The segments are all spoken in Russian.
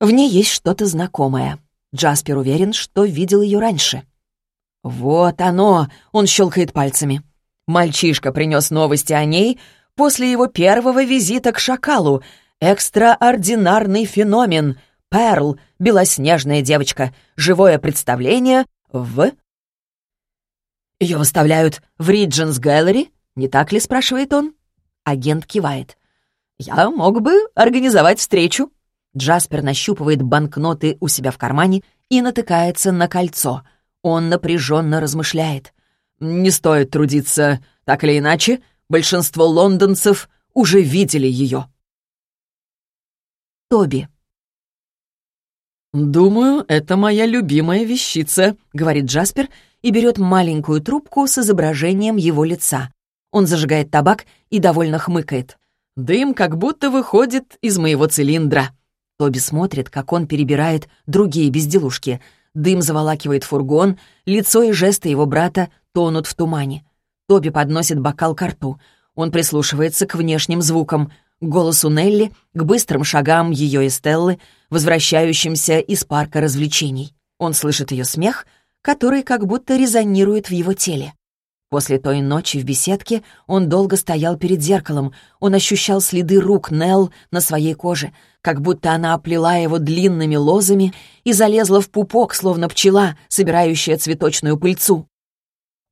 В ней есть что-то знакомое. Джаспер уверен, что видел ее раньше. «Вот оно!» — он щелкает пальцами. Мальчишка принес новости о ней после его первого визита к шакалу. Экстраординарный феномен. Перл, белоснежная девочка. Живое представление в... Ее выставляют в Ридженс Гэллери, не так ли, спрашивает он? Агент кивает. «Я мог бы организовать встречу». Джаспер нащупывает банкноты у себя в кармане и натыкается на кольцо. Он напряженно размышляет. «Не стоит трудиться. Так или иначе, большинство лондонцев уже видели ее». Тоби. «Думаю, это моя любимая вещица», — говорит Джаспер и берет маленькую трубку с изображением его лица. Он зажигает табак и довольно хмыкает. «Дым как будто выходит из моего цилиндра». Тоби смотрит, как он перебирает другие безделушки. Дым заволакивает фургон, лицо и жесты его брата тонут в тумане. Тоби подносит бокал к рту. Он прислушивается к внешним звукам, к голосу Нелли, к быстрым шагам ее и Стеллы, возвращающимся из парка развлечений. Он слышит ее смех, который как будто резонирует в его теле. После той ночи в беседке он долго стоял перед зеркалом. Он ощущал следы рук Нелл на своей коже, как будто она оплела его длинными лозами и залезла в пупок, словно пчела, собирающая цветочную пыльцу.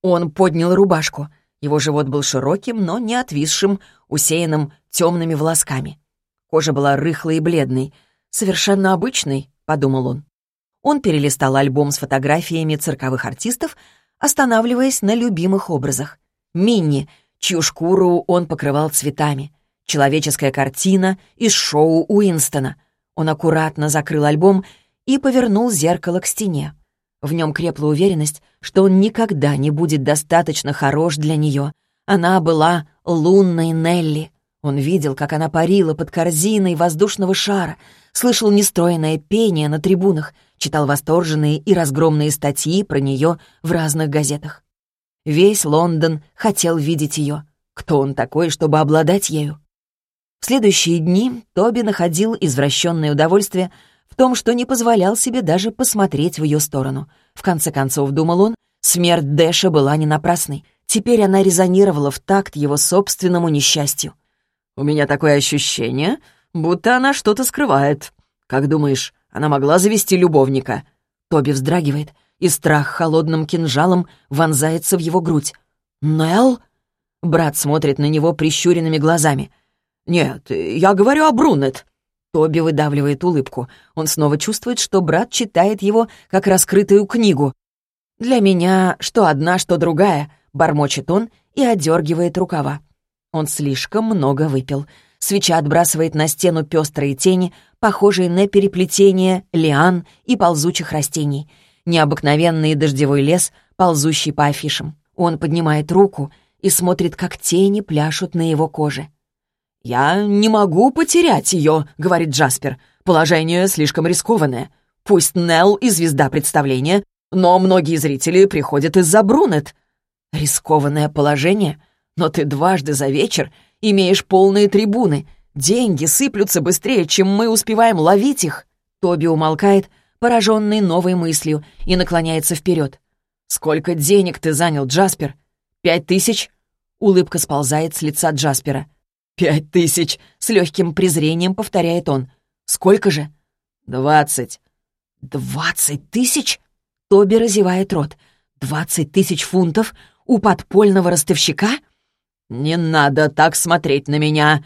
Он поднял рубашку. Его живот был широким, но не отвисшим, усеянным темными волосками. Кожа была рыхлой и бледной. «Совершенно обычной», — подумал он. Он перелистал альбом с фотографиями цирковых артистов, останавливаясь на любимых образах. Минни, чью шкуру он покрывал цветами. Человеческая картина из шоу Уинстона. Он аккуратно закрыл альбом и повернул зеркало к стене. В нем крепла уверенность, что он никогда не будет достаточно хорош для нее. Она была лунной Нелли. Он видел, как она парила под корзиной воздушного шара, слышал нестроенное пение на трибунах, читал восторженные и разгромные статьи про нее в разных газетах. Весь Лондон хотел видеть ее. Кто он такой, чтобы обладать ею? В следующие дни Тоби находил извращенное удовольствие в том, что не позволял себе даже посмотреть в ее сторону. В конце концов, думал он, смерть Дэша была не напрасной. Теперь она резонировала в такт его собственному несчастью. «У меня такое ощущение, будто она что-то скрывает. Как думаешь, она могла завести любовника?» Тоби вздрагивает, и страх холодным кинжалом вонзается в его грудь. «Нелл?» Брат смотрит на него прищуренными глазами. «Нет, я говорю о Брунет». Тоби выдавливает улыбку. Он снова чувствует, что брат читает его как раскрытую книгу. «Для меня что одна, что другая», — бормочет он и одергивает рукава. Он слишком много выпил. Свеча отбрасывает на стену пестрые тени, похожие на переплетение лиан и ползучих растений. Необыкновенный дождевой лес, ползущий по афишам. Он поднимает руку и смотрит, как тени пляшут на его коже. «Я не могу потерять ее», — говорит Джаспер. «Положение слишком рискованное. Пусть Нелл и звезда представления, но многие зрители приходят из-за Брунет». «Рискованное положение? Но ты дважды за вечер имеешь полные трибуны. Деньги сыплются быстрее, чем мы успеваем ловить их». Тоби умолкает, пораженный новой мыслью, и наклоняется вперед. «Сколько денег ты занял, Джаспер? Пять тысяч?» Улыбка сползает с лица Джаспера. «Пять тысяч!» — с легким презрением повторяет он. «Сколько же?» «Двадцать». «Двадцать тысяч?» Тоби разевает рот. «Двадцать тысяч фунтов у подпольного ростовщика?» «Не надо так смотреть на меня!»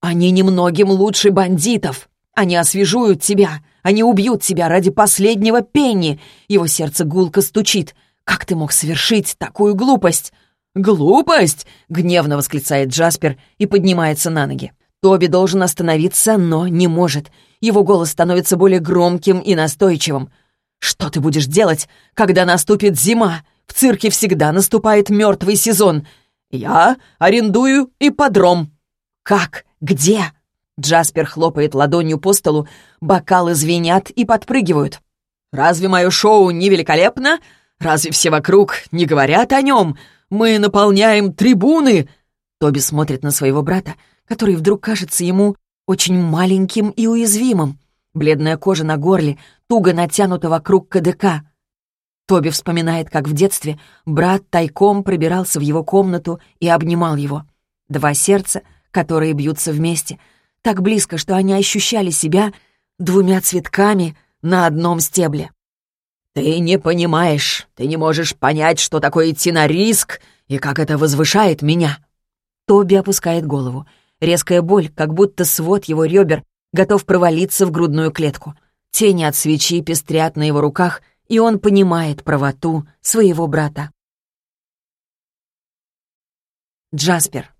«Они немногим лучше бандитов! Они освежуют тебя! Они убьют тебя ради последнего пенни!» Его сердце гулко стучит. «Как ты мог совершить такую глупость?» «Глупость!» — гневно восклицает Джаспер и поднимается на ноги. Тоби должен остановиться, но не может. Его голос становится более громким и настойчивым. «Что ты будешь делать, когда наступит зима? В цирке всегда наступает мертвый сезон. Я арендую ипподром». «Как? Где?» Джаспер хлопает ладонью по столу, бокалы звенят и подпрыгивают. «Разве мое шоу не великолепно? Разве все вокруг не говорят о нем? Мы наполняем трибуны!» Тоби смотрит на своего брата, который вдруг кажется ему очень маленьким и уязвимым. Бледная кожа на горле, туго натянута вокруг КДК. Тоби вспоминает, как в детстве брат тайком пробирался в его комнату и обнимал его. Два сердца, которые бьются вместе, так близко, что они ощущали себя двумя цветками на одном стебле. «Ты не понимаешь, ты не можешь понять, что такое идти на риск и как это возвышает меня». Тоби опускает голову. Резкая боль, как будто свод его ребер готов провалиться в грудную клетку. Тени от свечи пестрят на его руках, и он понимает правоту своего брата. Джаспер.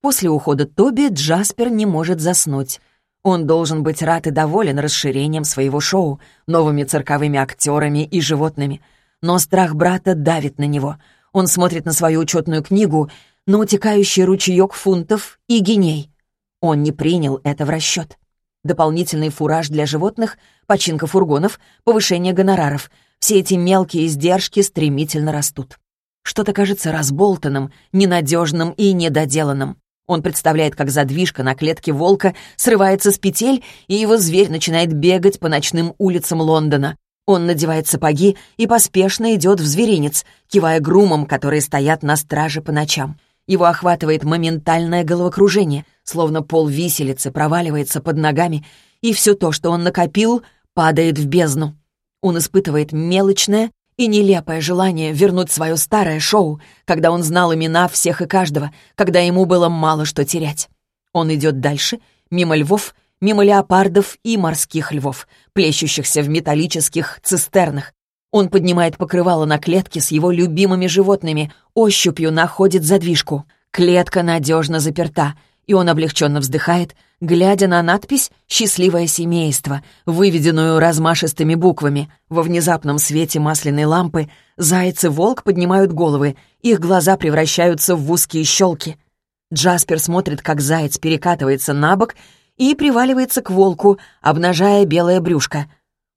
После ухода Тоби Джаспер не может заснуть. Он должен быть рад и доволен расширением своего шоу, новыми цирковыми актерами и животными. Но страх брата давит на него. Он смотрит на свою учетную книгу, на утекающий ручеек фунтов и геней. Он не принял это в расчет. Дополнительный фураж для животных, починка фургонов, повышение гонораров — все эти мелкие издержки стремительно растут. Что-то кажется разболтанным, ненадежным и недоделанным. Он представляет, как задвижка на клетке волка срывается с петель, и его зверь начинает бегать по ночным улицам Лондона. Он надевает сапоги и поспешно идет в зверинец, кивая грумам, которые стоят на страже по ночам. Его охватывает моментальное головокружение, словно пол виселицы проваливается под ногами, и все то, что он накопил, падает в бездну. Он испытывает мелочное, и нелепое желание вернуть свое старое шоу, когда он знал имена всех и каждого, когда ему было мало что терять. Он идет дальше, мимо львов, мимо леопардов и морских львов, плещущихся в металлических цистернах. Он поднимает покрывало на клетке с его любимыми животными, ощупью находит задвижку. Клетка надежно заперта — и он облегченно вздыхает, глядя на надпись «Счастливое семейство», выведенную размашистыми буквами. Во внезапном свете масляной лампы заяц и волк поднимают головы, их глаза превращаются в узкие щелки. Джаспер смотрит, как заяц перекатывается на бок и приваливается к волку, обнажая белое брюшко.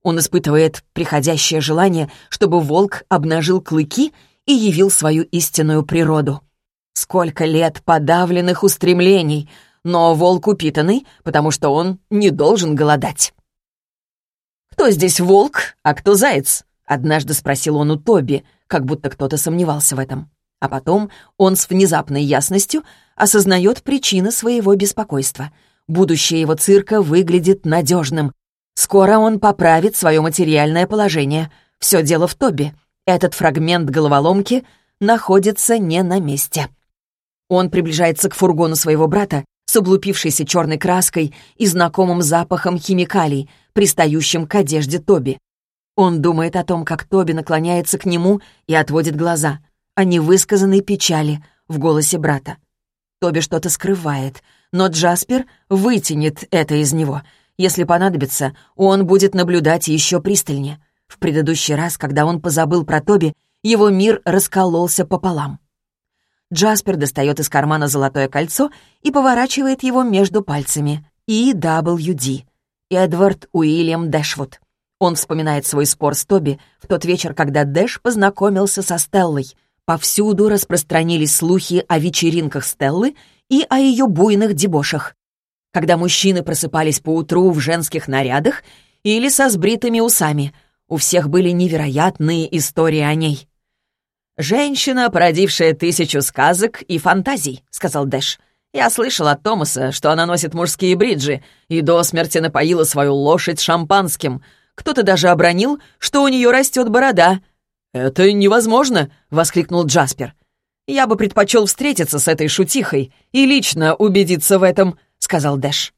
Он испытывает приходящее желание, чтобы волк обнажил клыки и явил свою истинную природу. Сколько лет подавленных устремлений, но волк упитанный, потому что он не должен голодать. «Кто здесь волк, а кто заяц?» — однажды спросил он у Тоби, как будто кто-то сомневался в этом. А потом он с внезапной ясностью осознает причины своего беспокойства. Будущее его цирка выглядит надежным. Скоро он поправит свое материальное положение. Все дело в Тоби. Этот фрагмент головоломки находится не на месте. Он приближается к фургону своего брата с облупившейся черной краской и знакомым запахом химикалий, пристающим к одежде Тоби. Он думает о том, как Тоби наклоняется к нему и отводит глаза, о невысказанной печали в голосе брата. Тоби что-то скрывает, но Джаспер вытянет это из него. Если понадобится, он будет наблюдать еще пристальнее. В предыдущий раз, когда он позабыл про Тоби, его мир раскололся пополам. Джаспер достает из кармана золотое кольцо и поворачивает его между пальцами. EWD. Эдвард Уильям Дэшвуд. Он вспоминает свой спор с Тоби в тот вечер, когда Дэш познакомился со Стеллой. Повсюду распространились слухи о вечеринках Стеллы и о ее буйных дебошах. Когда мужчины просыпались поутру в женских нарядах или со сбритыми усами, у всех были невероятные истории о ней. «Женщина, породившая тысячу сказок и фантазий», — сказал Дэш. «Я слышал от Томаса, что она носит мужские бриджи и до смерти напоила свою лошадь шампанским. Кто-то даже обронил, что у нее растет борода». «Это невозможно!» — воскликнул Джаспер. «Я бы предпочел встретиться с этой шутихой и лично убедиться в этом», — сказал Дэш.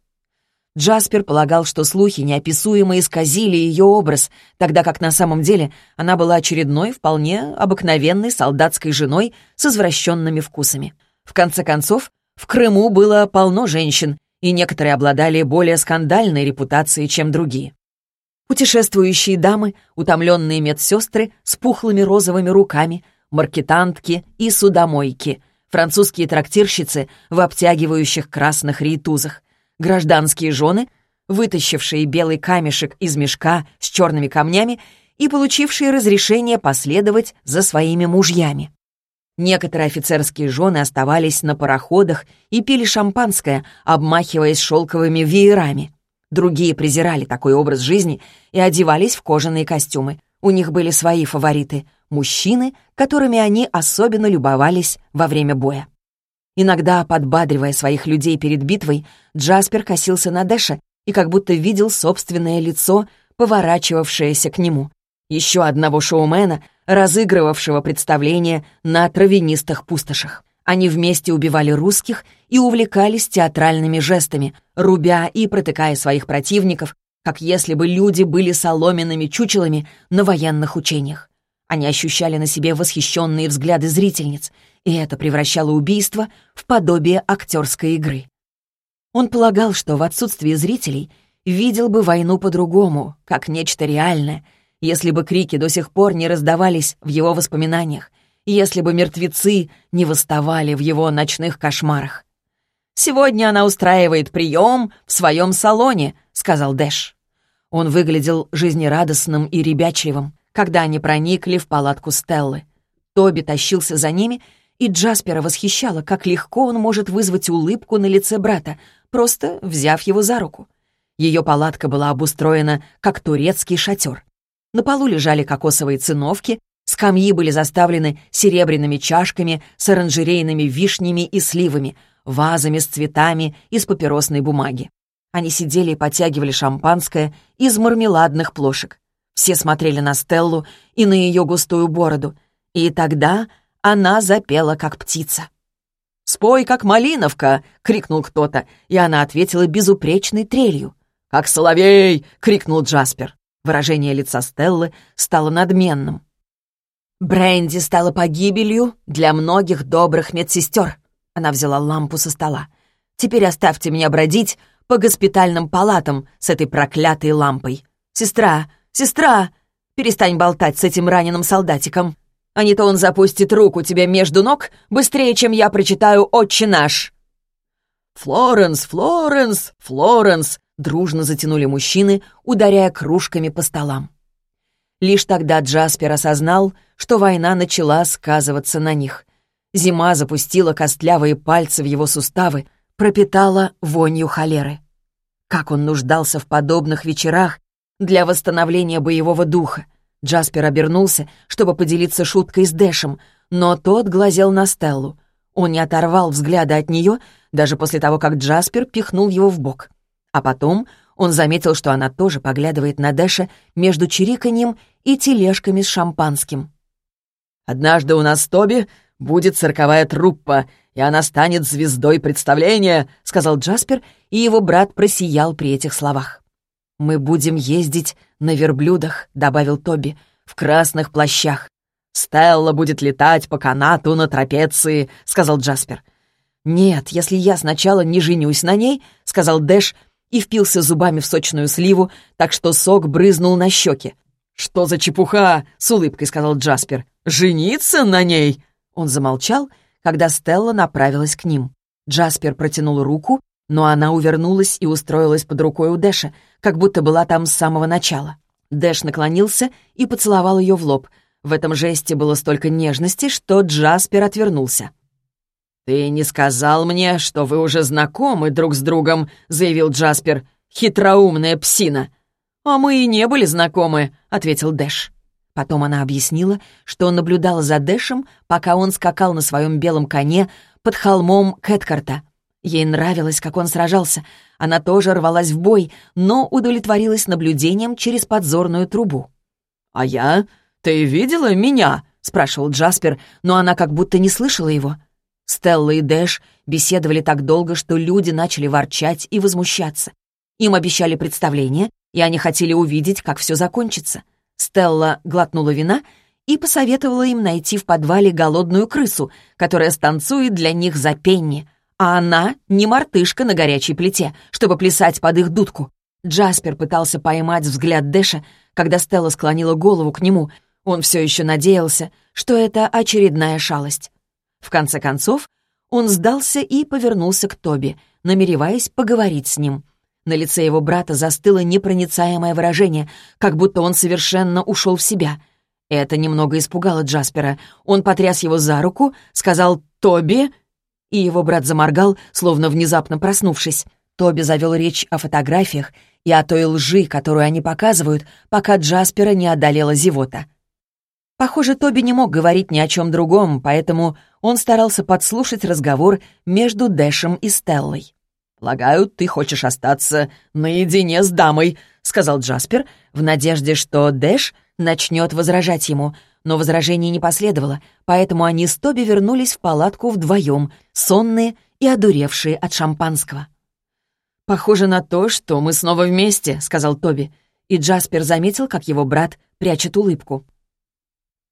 Джаспер полагал, что слухи неописуемо исказили ее образ, тогда как на самом деле она была очередной, вполне обыкновенной солдатской женой с извращенными вкусами. В конце концов, в Крыму было полно женщин, и некоторые обладали более скандальной репутацией, чем другие. Путешествующие дамы, утомленные медсестры с пухлыми розовыми руками, маркетантки и судомойки, французские трактирщицы в обтягивающих красных рейтузах, гражданские жены, вытащившие белый камешек из мешка с черными камнями и получившие разрешение последовать за своими мужьями. Некоторые офицерские жены оставались на пароходах и пили шампанское, обмахиваясь шелковыми веерами. Другие презирали такой образ жизни и одевались в кожаные костюмы. У них были свои фавориты — мужчины, которыми они особенно любовались во время боя. Иногда, подбадривая своих людей перед битвой, Джаспер косился на Дэша и как будто видел собственное лицо, поворачивавшееся к нему. Еще одного шоумена, разыгрывавшего представление на травянистых пустошах. Они вместе убивали русских и увлекались театральными жестами, рубя и протыкая своих противников, как если бы люди были соломенными чучелами на военных учениях. Они ощущали на себе восхищенные взгляды зрительниц, и это превращало убийство в подобие актерской игры. Он полагал, что в отсутствии зрителей видел бы войну по-другому, как нечто реальное, если бы крики до сих пор не раздавались в его воспоминаниях, если бы мертвецы не восставали в его ночных кошмарах. «Сегодня она устраивает прием в своем салоне», — сказал Дэш. Он выглядел жизнерадостным и ребячливым, когда они проникли в палатку Стеллы. Тоби тащился за ними, и Джаспера восхищало, как легко он может вызвать улыбку на лице брата, просто взяв его за руку. Ее палатка была обустроена, как турецкий шатер. На полу лежали кокосовые циновки, Скамьи были заставлены серебряными чашками с оранжерейными вишнями и сливами, вазами с цветами из папиросной бумаги. Они сидели и подтягивали шампанское из мармеладных плошек. Все смотрели на Стеллу и на ее густую бороду. И тогда она запела, как птица. «Спой, как малиновка!» — крикнул кто-то, и она ответила безупречной трелью. «Как соловей!» — крикнул Джаспер. Выражение лица Стеллы стало надменным. Бренди стала погибелью для многих добрых медсестер. Она взяла лампу со стола. Теперь оставьте меня бродить по госпитальным палатам с этой проклятой лампой. Сестра, сестра, перестань болтать с этим раненым солдатиком. А не то он запустит руку тебе между ног быстрее, чем я прочитаю «Отче наш». «Флоренс, Флоренс, Флоренс!» дружно затянули мужчины, ударяя кружками по столам. Лишь тогда Джаспер осознал, что война начала сказываться на них. Зима запустила костлявые пальцы в его суставы, пропитала вонью холеры. Как он нуждался в подобных вечерах для восстановления боевого духа. Джаспер обернулся, чтобы поделиться шуткой с Дэшем, но тот глазел на Стеллу. Он не оторвал взгляда от нее, даже после того, как Джаспер пихнул его в бок. А потом он заметил, что она тоже поглядывает на Дэша между чириканьем и тележками с шампанским. «Однажды у нас Тоби будет цирковая труппа, и она станет звездой представления», — сказал Джаспер, и его брат просиял при этих словах. «Мы будем ездить на верблюдах», — добавил Тоби, — «в красных плащах». «Стелла будет летать по канату на трапеции», — сказал Джаспер. «Нет, если я сначала не женюсь на ней», — сказал Дэш, и впился зубами в сочную сливу, так что сок брызнул на щеки. «Что за чепуха?» — с улыбкой сказал Джаспер. «Жениться на ней?» Он замолчал, когда Стелла направилась к ним. Джаспер протянул руку, но она увернулась и устроилась под рукой у Дэша, как будто была там с самого начала. Дэш наклонился и поцеловал ее в лоб. В этом жесте было столько нежности, что Джаспер отвернулся. «Ты не сказал мне, что вы уже знакомы друг с другом», — заявил Джаспер. «Хитроумная псина». «А мы и не были знакомы», — ответил Дэш. Потом она объяснила, что наблюдала за Дэшем, пока он скакал на своем белом коне под холмом Кэткарта. Ей нравилось, как он сражался. Она тоже рвалась в бой, но удовлетворилась наблюдением через подзорную трубу. «А я? Ты видела меня?» — спрашивал Джаспер, но она как будто не слышала его. Стелла и Дэш беседовали так долго, что люди начали ворчать и возмущаться. Им обещали представление, и они хотели увидеть, как все закончится. Стелла глотнула вина и посоветовала им найти в подвале голодную крысу, которая станцует для них за пенни, а она не мартышка на горячей плите, чтобы плясать под их дудку. Джаспер пытался поймать взгляд Дэша, когда Стелла склонила голову к нему. Он все еще надеялся, что это очередная шалость. В конце концов, он сдался и повернулся к Тоби, намереваясь поговорить с ним. На лице его брата застыло непроницаемое выражение, как будто он совершенно ушел в себя. Это немного испугало Джаспера. Он потряс его за руку, сказал «Тоби», и его брат заморгал, словно внезапно проснувшись. Тоби завел речь о фотографиях и о той лжи, которую они показывают, пока Джаспера не одолела зевота. Похоже, Тоби не мог говорить ни о чем другом, поэтому он старался подслушать разговор между Дэшем и Стеллой. «Полагаю, ты хочешь остаться наедине с дамой», — сказал Джаспер, в надежде, что Дэш начнет возражать ему, но возражений не последовало, поэтому они с Тоби вернулись в палатку вдвоем, сонные и одуревшие от шампанского. «Похоже на то, что мы снова вместе», — сказал Тоби, и Джаспер заметил, как его брат прячет улыбку.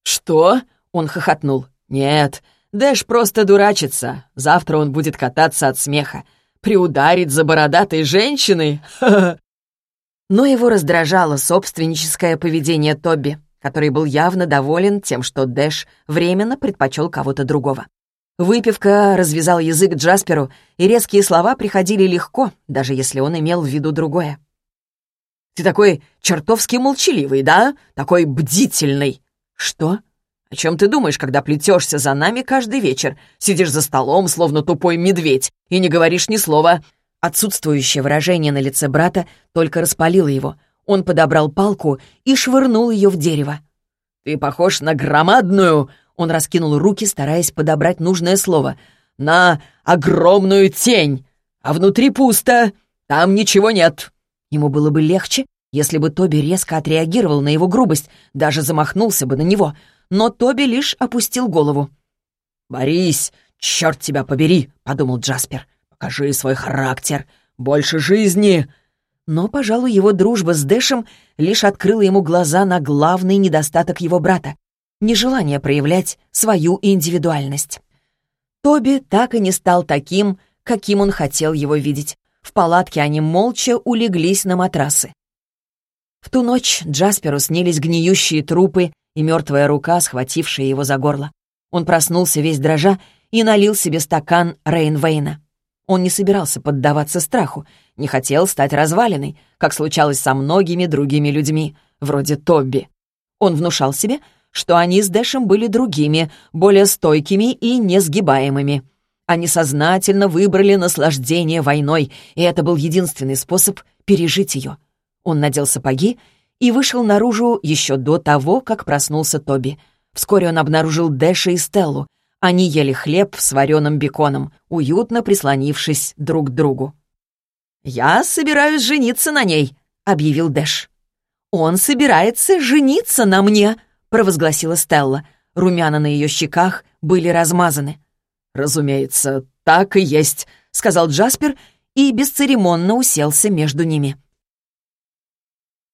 «Что?» — он хохотнул. «Нет, Дэш просто дурачится. Завтра он будет кататься от смеха. Приударить за бородатой женщиной? Но его раздражало собственническое поведение Тоби, который был явно доволен тем, что Дэш временно предпочел кого-то другого. Выпивка развязал язык Джасперу, и резкие слова приходили легко, даже если он имел в виду другое. «Ты такой чертовски молчаливый, да? Такой бдительный!» «Что?» «О чем ты думаешь, когда плетешься за нами каждый вечер? Сидишь за столом, словно тупой медведь, и не говоришь ни слова?» Отсутствующее выражение на лице брата только распалило его. Он подобрал палку и швырнул ее в дерево. «Ты похож на громадную...» Он раскинул руки, стараясь подобрать нужное слово. «На огромную тень! А внутри пусто! Там ничего нет!» Ему было бы легче, если бы Тоби резко отреагировал на его грубость, даже замахнулся бы на него, но Тоби лишь опустил голову. «Борись, черт тебя побери!» — подумал Джаспер. «Покажи свой характер! Больше жизни!» Но, пожалуй, его дружба с Дэшем лишь открыла ему глаза на главный недостаток его брата — нежелание проявлять свою индивидуальность. Тоби так и не стал таким, каким он хотел его видеть. В палатке они молча улеглись на матрасы. В ту ночь Джасперу снились гниющие трупы и мертвая рука, схватившая его за горло. Он проснулся весь дрожа и налил себе стакан Рейнвейна. Он не собирался поддаваться страху, не хотел стать развалиной, как случалось со многими другими людьми, вроде Тобби. Он внушал себе, что они с Дэшем были другими, более стойкими и несгибаемыми. Они сознательно выбрали наслаждение войной, и это был единственный способ пережить ее. Он надел сапоги и вышел наружу еще до того, как проснулся Тоби. Вскоре он обнаружил Дэша и Стеллу. Они ели хлеб с вареным беконом, уютно прислонившись друг к другу. «Я собираюсь жениться на ней», — объявил Дэш. «Он собирается жениться на мне», — провозгласила Стелла. Румяна на ее щеках были размазаны. «Разумеется, так и есть», — сказал Джаспер и бесцеремонно уселся между ними.